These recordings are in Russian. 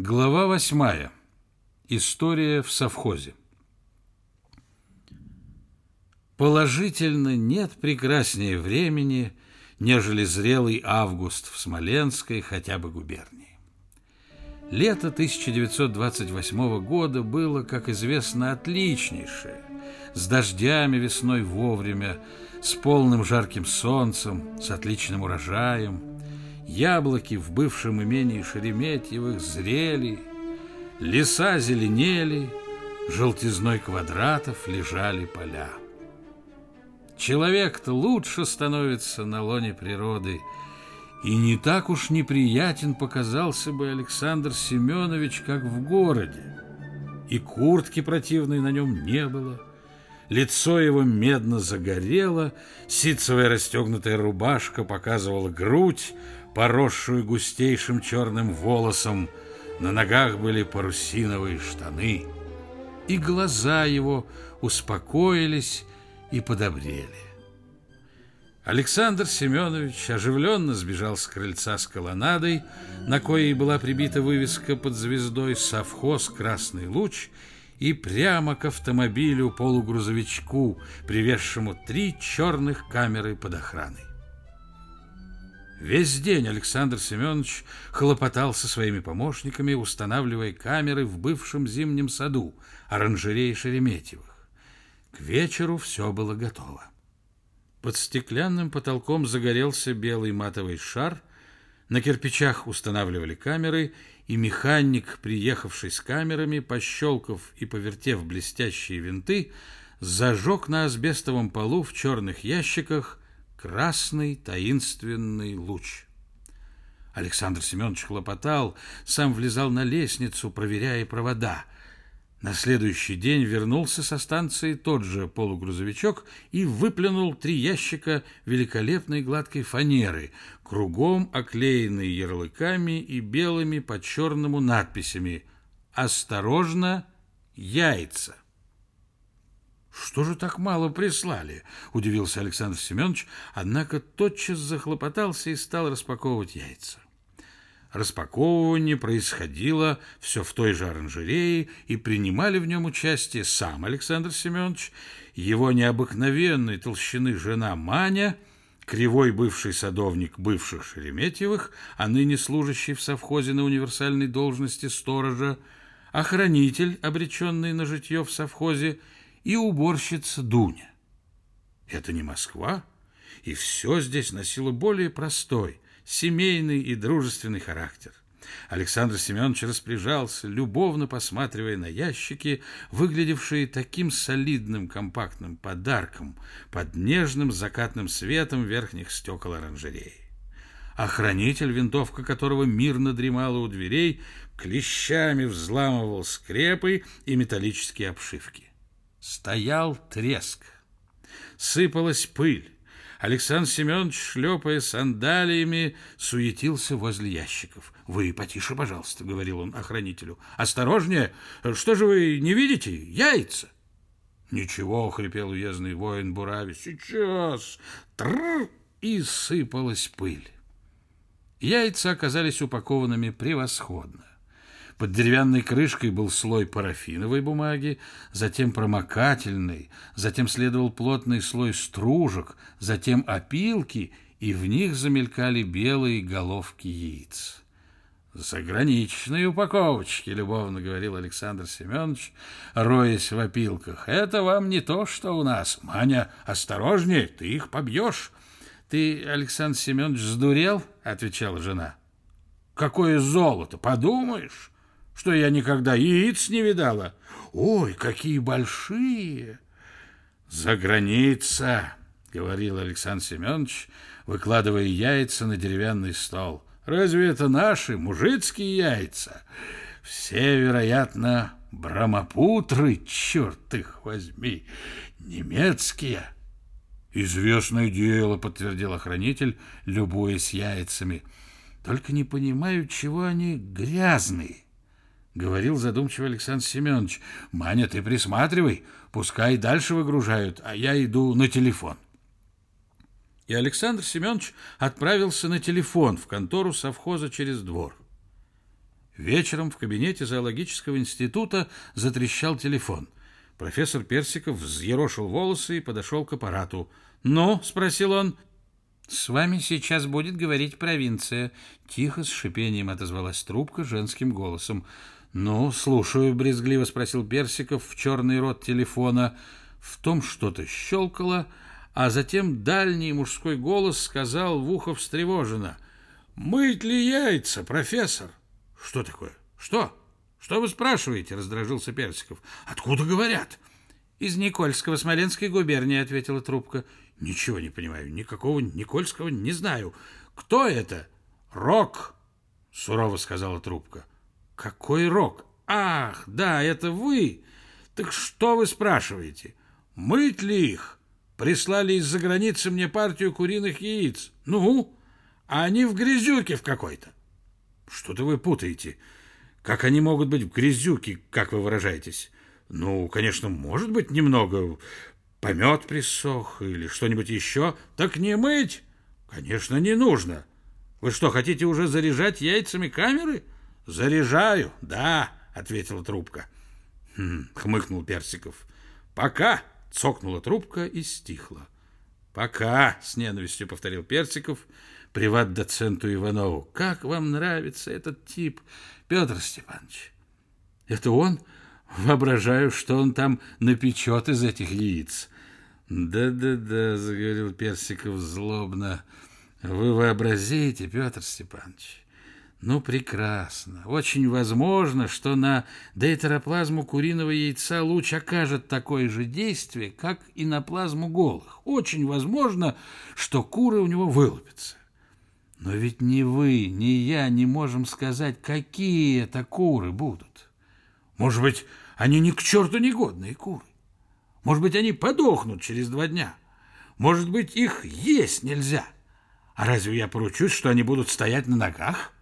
Глава восьмая. История в совхозе. Положительно нет прекраснее времени, нежели зрелый август в Смоленской хотя бы губернии. Лето 1928 года было, как известно, отличнейшее, с дождями весной вовремя, с полным жарким солнцем, с отличным урожаем – Яблоки в бывшем имении Шереметьевых зрели, Леса зеленели, желтизной квадратов лежали поля. Человек-то лучше становится на лоне природы, и не так уж неприятен показался бы Александр Семенович, как в городе. И куртки противной на нем не было, лицо его медно загорело, ситцевая расстегнутая рубашка показывала грудь, поросшую густейшим черным волосом, на ногах были парусиновые штаны, и глаза его успокоились и подобрели. Александр Семенович оживленно сбежал с крыльца с колоннадой, на коей была прибита вывеска под звездой «Совхоз Красный Луч», и прямо к автомобилю-полугрузовичку, привезшему три черных камеры под охраной. Весь день Александр Семенович хлопотал со своими помощниками, устанавливая камеры в бывшем зимнем саду, оранжерее Шереметьевых. К вечеру все было готово. Под стеклянным потолком загорелся белый матовый шар, на кирпичах устанавливали камеры, и механик, приехавший с камерами, пощелкав и повертев блестящие винты, зажег на асбестовом полу в черных ящиках красный таинственный луч. Александр Семенович хлопотал, сам влезал на лестницу, проверяя провода. На следующий день вернулся со станции тот же полугрузовичок и выплюнул три ящика великолепной гладкой фанеры, кругом оклеенные ярлыками и белыми по черному надписями «Осторожно, яйца». «Что же так мало прислали?» – удивился Александр Семенович, однако тотчас захлопотался и стал распаковывать яйца. Распаковывание происходило все в той же оранжерее, и принимали в нем участие сам Александр Семенович, его необыкновенной толщины жена Маня, кривой бывший садовник бывших Шереметьевых, а ныне служащий в совхозе на универсальной должности сторожа, охранитель, обреченный на житье в совхозе, и уборщица Дуня. Это не Москва, и все здесь носило более простой, семейный и дружественный характер. Александр Семенович распоряжался, любовно посматривая на ящики, выглядевшие таким солидным компактным подарком под нежным закатным светом верхних стекол оранжереи. Охранитель, винтовка которого мирно дремала у дверей, клещами взламывал скрепы и металлические обшивки. Стоял треск. Сыпалась пыль. Александр Семенович, шлепая сандалиями, суетился возле ящиков. «Вы потише, пожалуйста», — говорил он охранителю. «Осторожнее! Что же вы не видите? Яйца!» «Ничего», — хрипел уездный воин Бурави. «Сейчас!» Тррр! И сыпалась пыль. Яйца оказались упакованными превосходно. Под деревянной крышкой был слой парафиновой бумаги, затем промокательный, затем следовал плотный слой стружек, затем опилки, и в них замелькали белые головки яиц. «Заграничные упаковочки», — любовно говорил Александр Семенович, роясь в опилках. «Это вам не то, что у нас. Маня, осторожнее, ты их побьешь». «Ты, Александр Семенович, сдурел?» — отвечала жена. «Какое золото, подумаешь!» Что я никогда яиц не видала. Ой, какие большие! За граница, говорил Александр Семенович, выкладывая яйца на деревянный стол. Разве это наши мужицкие яйца? Все, вероятно, брамапутры, черт их возьми, немецкие. Известное дело, подтвердил охранитель, любуясь яйцами. Только не понимаю, чего они грязные говорил задумчиво Александр Семенович. Маня, ты присматривай, пускай дальше выгружают, а я иду на телефон. И Александр Семенович отправился на телефон в контору совхоза через двор. Вечером в кабинете зоологического института затрещал телефон. Профессор Персиков взъерошил волосы и подошел к аппарату. «Ну?» — спросил он. «С вами сейчас будет говорить провинция», — тихо с шипением отозвалась трубка женским голосом. «Ну, слушаю», — брезгливо спросил Персиков в черный рот телефона. В том что-то щелкало, а затем дальний мужской голос сказал в ухо встревоженно. «Мыть ли яйца, профессор?» Что такое? Что? Что вы спрашиваете? Раздражился Персиков. Откуда говорят? Из Никольского, Смоленской губернии, ответила трубка. Ничего не понимаю. Никакого Никольского не знаю. Кто это? Рок, сурово сказала трубка. Какой рок? Ах, да, это вы. Так что вы спрашиваете? Мыть ли их? Прислали из-за границы мне партию куриных яиц. Ну, а они в грязюке в какой-то. Что-то вы путаете. Как они могут быть в грязюке, как вы выражаетесь? Ну, конечно, может быть немного. Помет присох или что-нибудь еще. Так не мыть? Конечно, не нужно. Вы что, хотите уже заряжать яйцами камеры? Заряжаю, да, ответила трубка. Хм, хмыкнул Персиков. Пока, цокнула трубка и стихла. Пока, с ненавистью повторил Персиков приват-доценту Иванову. Как вам нравится этот тип, Петр Степанович? Это он? Воображаю, что он там напечет из этих яиц. Да-да-да, заговорил Персиков злобно. Вы вообразите, Петр Степанович. Ну, прекрасно. Очень возможно, что на дейтероплазму куриного яйца луч окажет такое же действие, как и на плазму голых. Очень возможно, что куры у него вылупятся. Но ведь ни вы, ни я не можем сказать, какие это куры будут. Может быть, они ни к черту негодные куры. Может быть, они подохнут через два дня. Может быть, их есть нельзя. А разве я поручусь, что они будут стоять на ногах?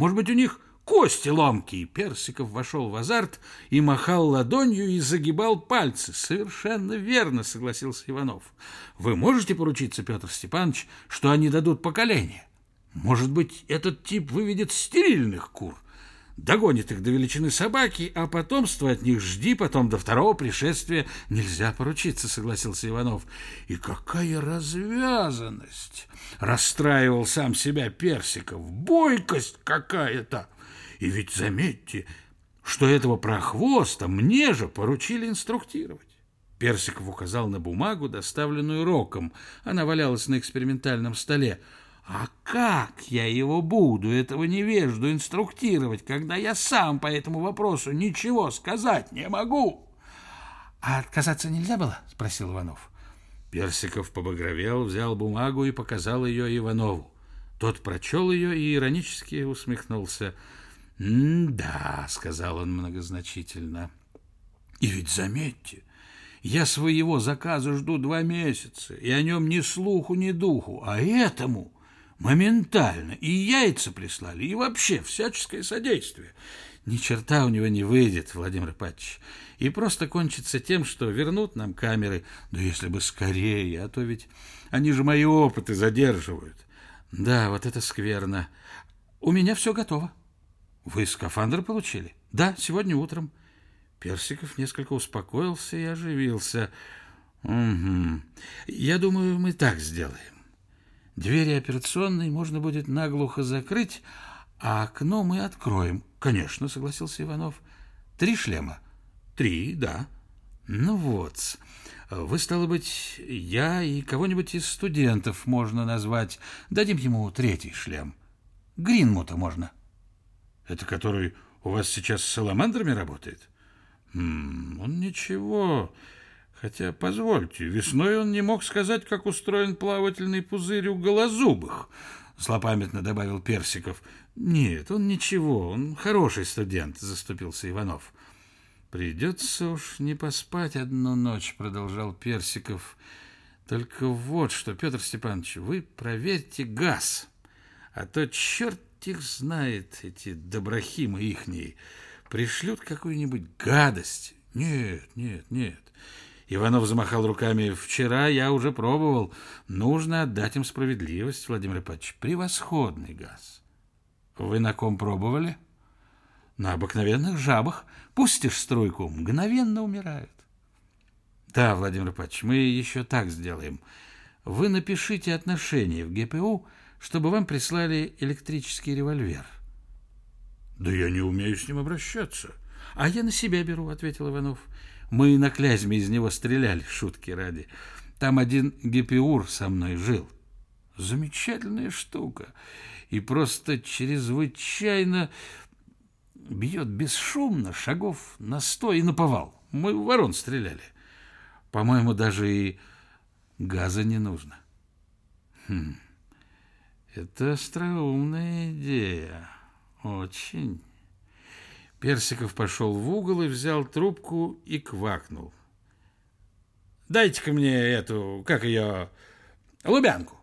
Может быть, у них кости ломкие. Персиков вошел в азарт и махал ладонью и загибал пальцы. Совершенно верно, согласился Иванов. Вы можете поручиться, Петр Степанович, что они дадут поколение? Может быть, этот тип выведет стерильных кур, догонит их до величины собаки, а потомство от них жди, потом до второго пришествия нельзя поручиться, согласился Иванов. И какая развязанность! Расстраивал сам себя Персиков. Бойкость какая-то! И ведь заметьте, что этого прохвоста мне же поручили инструктировать. Персиков указал на бумагу, доставленную Роком. Она валялась на экспериментальном столе. А как я его буду, этого невежду, инструктировать, когда я сам по этому вопросу ничего сказать не могу? — А отказаться нельзя было? — спросил Иванов. Персиков побагровел, взял бумагу и показал ее Иванову. Тот прочел ее и иронически усмехнулся. «Да», — сказал он многозначительно. «И ведь заметьте, я своего заказа жду два месяца, и о нем ни слуху, ни духу, а этому Моментально. И яйца прислали, и вообще всяческое содействие. Ни черта у него не выйдет, Владимир Ипатьевич. И просто кончится тем, что вернут нам камеры. Да если бы скорее, а то ведь они же мои опыты задерживают. Да, вот это скверно. У меня все готово. Вы скафандр получили? Да, сегодня утром. Персиков несколько успокоился и оживился. Угу. Я думаю, мы так сделаем. Двери операционной можно будет наглухо закрыть, а окно мы откроем. Конечно, согласился Иванов. Три шлема? Три, да. Ну вот. Вы, стало быть, я и кого-нибудь из студентов можно назвать. Дадим ему третий шлем. Гринмута можно. Это который у вас сейчас с саламандрами работает? М -м, он ничего. Хотя, позвольте, весной он не мог сказать, как устроен плавательный пузырь у голозубых, злопамятно добавил Персиков. Нет, он ничего, он хороший студент, заступился Иванов. Придется уж не поспать одну ночь, продолжал Персиков. Только вот что, Петр Степанович, вы проверьте газ, а то черт их знает, эти доброхимы ихние, пришлют какую-нибудь гадость. Нет, нет, нет. Иванов замахал руками. «Вчера я уже пробовал. Нужно отдать им справедливость, Владимир Ипатович. Превосходный газ». «Вы на ком пробовали?» На обыкновенных жабах пустишь струйку, мгновенно умирают. Да, Владимир Ипатович, мы еще так сделаем. Вы напишите отношение в ГПУ, чтобы вам прислали электрический револьвер. Да я не умею с ним обращаться. А я на себя беру, ответил Иванов. Мы на Клязьме из него стреляли, шутки ради. Там один гипиур со мной жил. Замечательная штука. И просто чрезвычайно бьет бесшумно, шагов на сто и наповал. Мы в ворон стреляли. По-моему, даже и газа не нужно. Хм, это остроумная идея. Очень. Персиков пошел в угол и взял трубку и квакнул. «Дайте-ка мне эту, как ее, лубянку».